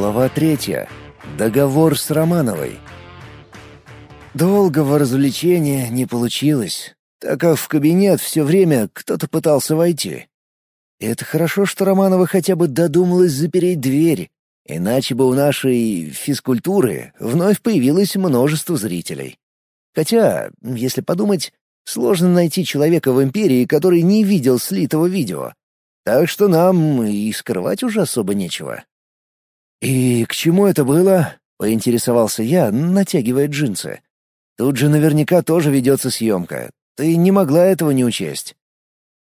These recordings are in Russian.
Глава третья. Договор с Романовой. Долгого развлечения не получилось, так как в кабинет все время кто-то пытался войти. Это хорошо, что Романова хотя бы додумалась запереть дверь, иначе бы у нашей физкультуры вновь появилось множество зрителей. Хотя, если подумать, сложно найти человека в Империи, который не видел слитого видео. Так что нам и скрывать уже особо нечего. «И к чему это было?» — поинтересовался я, натягивая джинсы. «Тут же наверняка тоже ведется съемка. Ты не могла этого не учесть».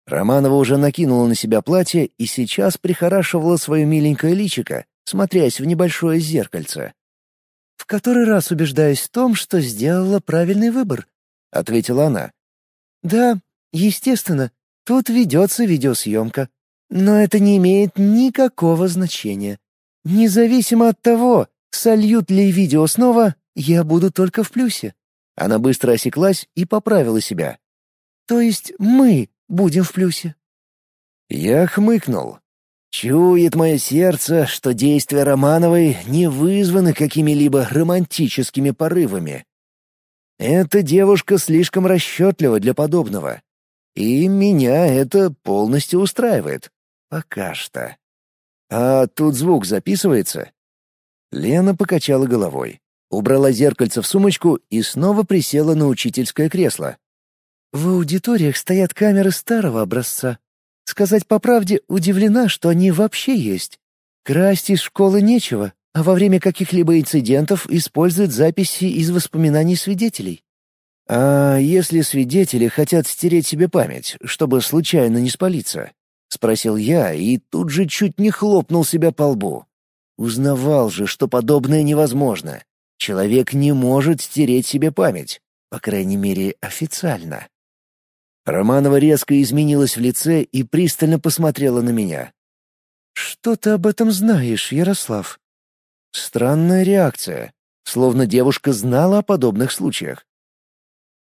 Романова уже накинула на себя платье и сейчас прихорашивала свое миленькое личико, смотрясь в небольшое зеркальце. «В который раз убеждаюсь в том, что сделала правильный выбор», — ответила она. «Да, естественно, тут ведется видеосъемка, но это не имеет никакого значения. Независимо от того, сольют ли видео снова, я буду только в плюсе. Она быстро осеклась и поправила себя. То есть мы будем в плюсе. Я хмыкнул. Чует мое сердце, что действия Романовой не вызваны какими-либо романтическими порывами. Эта девушка слишком расчетлива для подобного. И меня это полностью устраивает. Пока что. «А тут звук записывается?» Лена покачала головой, убрала зеркальце в сумочку и снова присела на учительское кресло. «В аудиториях стоят камеры старого образца. Сказать по правде, удивлена, что они вообще есть. Красть из школы нечего, а во время каких-либо инцидентов используют записи из воспоминаний свидетелей. А если свидетели хотят стереть себе память, чтобы случайно не спалиться? — спросил я и тут же чуть не хлопнул себя по лбу. Узнавал же, что подобное невозможно. Человек не может стереть себе память, по крайней мере, официально. Романова резко изменилась в лице и пристально посмотрела на меня. «Что ты об этом знаешь, Ярослав?» Странная реакция, словно девушка знала о подобных случаях.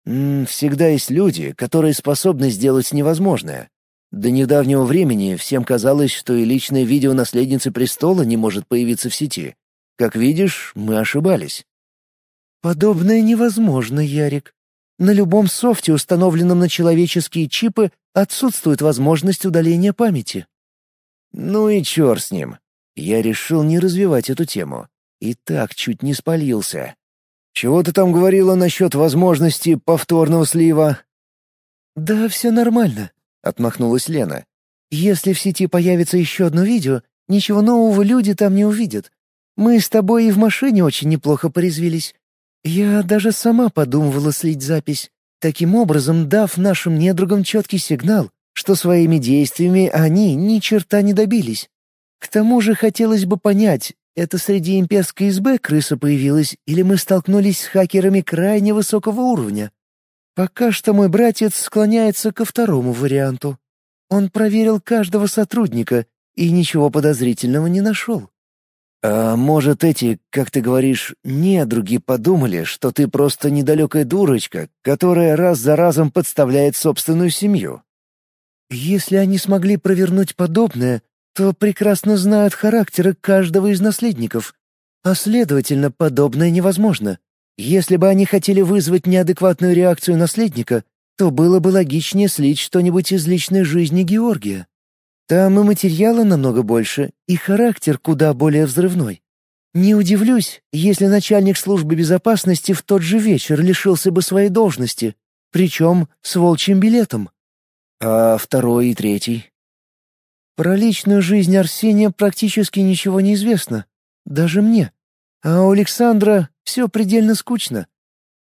Всегда есть люди, которые способны сделать невозможное, до недавнего времени всем казалось, что и личное видео наследницы престола не может появиться в сети. Как видишь, мы ошибались. Подобное невозможно, Ярик. На любом софте, установленном на человеческие чипы, отсутствует возможность удаления памяти. Ну и черт с ним. Я решил не развивать эту тему. И так чуть не спалился. Чего ты там говорила насчет возможности повторного слива? Да все нормально. — отмахнулась Лена. «Если в сети появится еще одно видео, ничего нового люди там не увидят. Мы с тобой и в машине очень неплохо порезвились. Я даже сама подумывала слить запись, таким образом дав нашим недругам четкий сигнал, что своими действиями они ни черта не добились. К тому же хотелось бы понять, это среди имперской СБ крыса появилась или мы столкнулись с хакерами крайне высокого уровня. Пока что мой братец склоняется ко второму варианту. Он проверил каждого сотрудника и ничего подозрительного не нашел. «А может, эти, как ты говоришь, недруги подумали, что ты просто недалекая дурочка, которая раз за разом подставляет собственную семью?» «Если они смогли провернуть подобное, то прекрасно знают характеры каждого из наследников, а следовательно, подобное невозможно. Если бы они хотели вызвать неадекватную реакцию наследника, то было бы логичнее слить что-нибудь из личной жизни Георгия. Там и материала намного больше, и характер куда более взрывной. Не удивлюсь, если начальник службы безопасности в тот же вечер лишился бы своей должности, причем с волчьим билетом. А второй и третий? Про личную жизнь Арсения практически ничего не известно, даже мне. А у Александра все предельно скучно.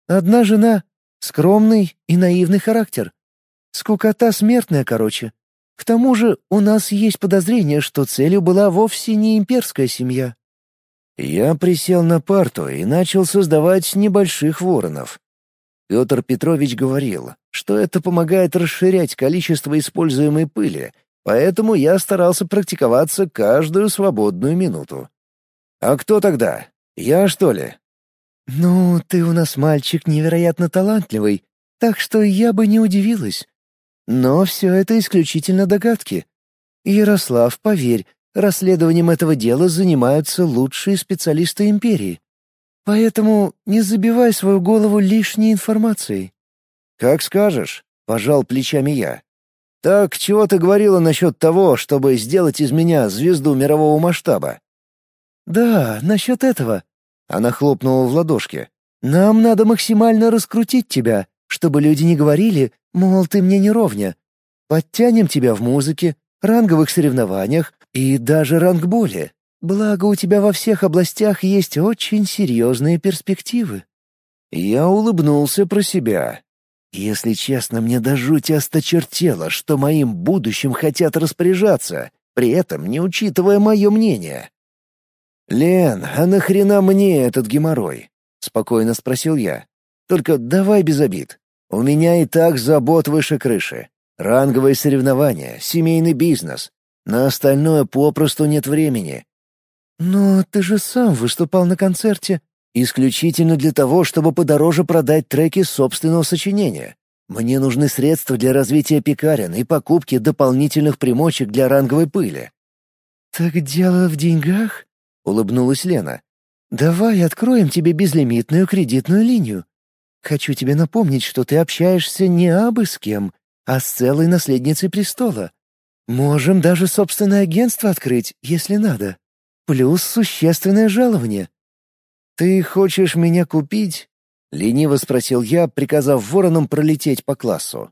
Одна жена, скромный и наивный характер. Скукота смертная, короче. К тому же у нас есть подозрение, что целью была вовсе не имперская семья. Я присел на парту и начал создавать небольших воронов. Петр Петрович говорил, что это помогает расширять количество используемой пыли, поэтому я старался практиковаться каждую свободную минуту. «А кто тогда? Я, что ли?» «Ну, ты у нас мальчик невероятно талантливый, так что я бы не удивилась. Но все это исключительно догадки. Ярослав, поверь, расследованием этого дела занимаются лучшие специалисты империи. Поэтому не забивай свою голову лишней информацией». «Как скажешь», — пожал плечами я. «Так чего ты говорила насчет того, чтобы сделать из меня звезду мирового масштаба?» «Да, насчет этого». Она хлопнула в ладошки. «Нам надо максимально раскрутить тебя, чтобы люди не говорили, мол, ты мне не ровня. Подтянем тебя в музыке, ранговых соревнованиях и даже рангболе. Благо у тебя во всех областях есть очень серьезные перспективы». Я улыбнулся про себя. Если честно, мне до жути осточертело, что моим будущим хотят распоряжаться, при этом не учитывая мое мнение. «Лен, а нахрена мне этот геморрой?» — спокойно спросил я. «Только давай без обид. У меня и так забот выше крыши. Ранговые соревнования, семейный бизнес. На остальное попросту нет времени. «Но ты же сам выступал на концерте исключительно для того, чтобы подороже продать треки собственного сочинения. Мне нужны средства для развития пекарен и покупки дополнительных примочек для ранговой пыли». «Так дело в деньгах?» — улыбнулась Лена. «Давай откроем тебе безлимитную кредитную линию. Хочу тебе напомнить, что ты общаешься не абы с кем, а с целой наследницей престола. Можем даже собственное агентство открыть, если надо плюс существенное жалование. «Ты хочешь меня купить?» — лениво спросил я, приказав воронам пролететь по классу.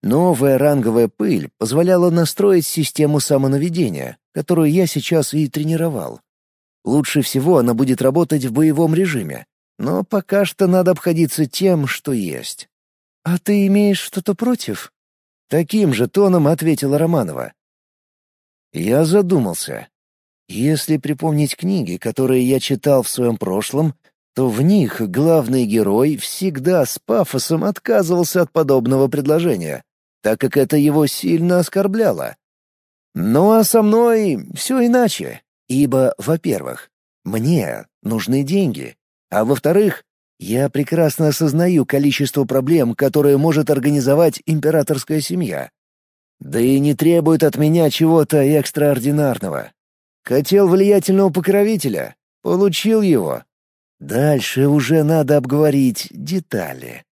Новая ранговая пыль позволяла настроить систему самонаведения, которую я сейчас и тренировал. Лучше всего она будет работать в боевом режиме, но пока что надо обходиться тем, что есть. «А ты имеешь что-то против?» Таким же тоном ответила Романова. Я задумался. Если припомнить книги, которые я читал в своем прошлом, то в них главный герой всегда с пафосом отказывался от подобного предложения, так как это его сильно оскорбляло. Ну а со мной все иначе, ибо, во-первых, мне нужны деньги, а во-вторых, я прекрасно осознаю количество проблем, которые может организовать императорская семья. Да и не требует от меня чего-то экстраординарного. Хотел влиятельного покровителя. Получил его. Дальше уже надо обговорить детали.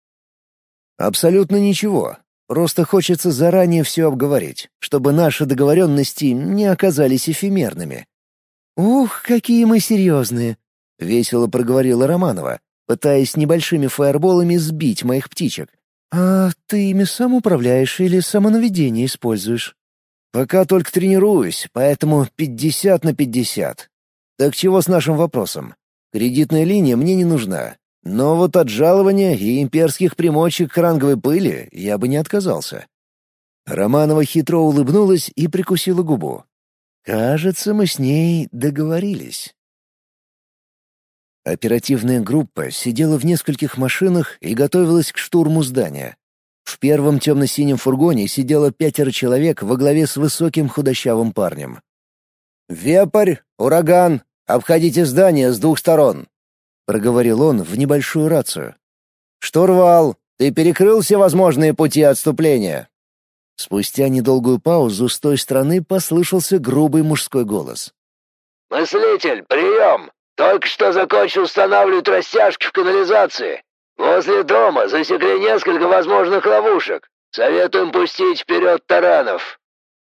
Абсолютно ничего. Просто хочется заранее все обговорить, чтобы наши договоренности не оказались эфемерными. «Ух, какие мы серьезные!» — весело проговорила Романова, пытаясь небольшими фаерболами сбить моих птичек. «А ты ими сам управляешь или самонаведение используешь?» Пока только тренируюсь, поэтому пятьдесят на пятьдесят. Так чего с нашим вопросом? Кредитная линия мне не нужна. Но вот от жалования и имперских примочек к ранговой пыли я бы не отказался. Романова хитро улыбнулась и прикусила губу. Кажется, мы с ней договорились. Оперативная группа сидела в нескольких машинах и готовилась к штурму здания. В первом темно-синем фургоне сидело пятеро человек во главе с высоким худощавым парнем. «Вепрь! Ураган! Обходите здание с двух сторон!» — проговорил он в небольшую рацию. «Штурвал! Ты перекрыл все возможные пути отступления!» Спустя недолгую паузу с той стороны послышался грубый мужской голос. «Мыслитель, прием! Только что закончил устанавливать растяжки в канализации. Возле дома засекли несколько возможных ловушек. Советуем пустить вперед таранов».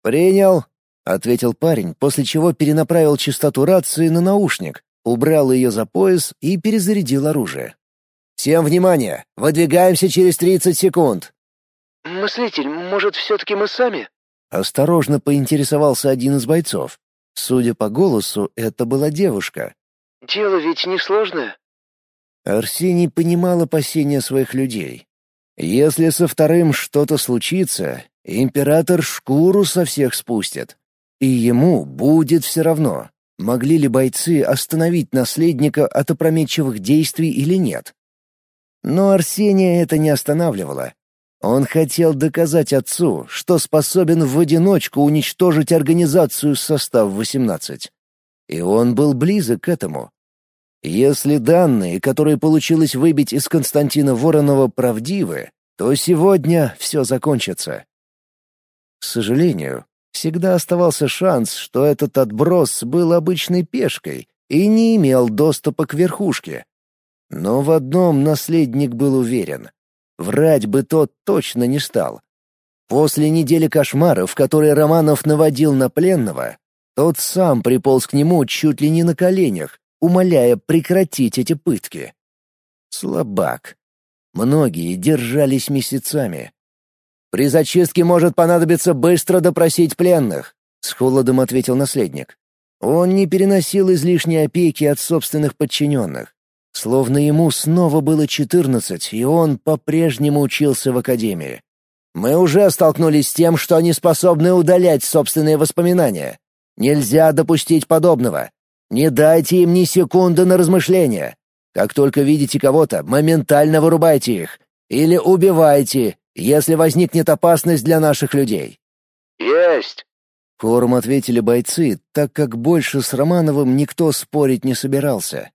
«Принял», — ответил парень, после чего перенаправил частоту рации на наушник, убрал ее за пояс и перезарядил оружие. «Всем внимание! Выдвигаемся через тридцать секунд!» «Мыслитель, может, все-таки мы сами?» Осторожно поинтересовался один из бойцов. Судя по голосу, это была девушка. «Дело ведь несложное». Арсений понимал опасения своих людей. Если со вторым что-то случится, император шкуру со всех спустит. И ему будет все равно, могли ли бойцы остановить наследника от опрометчивых действий или нет. Но Арсения это не останавливало. Он хотел доказать отцу, что способен в одиночку уничтожить организацию состав 18. И он был близок к этому. Если данные, которые получилось выбить из Константина Воронова, правдивы, то сегодня все закончится. К сожалению, Всегда оставался шанс, что этот отброс был обычной пешкой и не имел доступа к верхушке. Но в одном наследник был уверен. Врать бы тот точно не стал. После недели кошмаров, которые Романов наводил на пленного, тот сам приполз к нему чуть ли не на коленях, умоляя прекратить эти пытки. Слабак. Многие держались месяцами. «При зачистке может понадобиться быстро допросить пленных», — с холодом ответил наследник. Он не переносил излишней опеки от собственных подчиненных. Словно ему снова было четырнадцать, и он по-прежнему учился в академии. Мы уже столкнулись с тем, что они способны удалять собственные воспоминания. Нельзя допустить подобного. Не дайте им ни секунды на размышления. Как только видите кого-то, моментально вырубайте их. Или убивайте, если возникнет опасность для наших людей». «Есть!» Хором ответили бойцы, так как больше с Романовым никто спорить не собирался.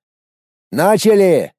«Начали!»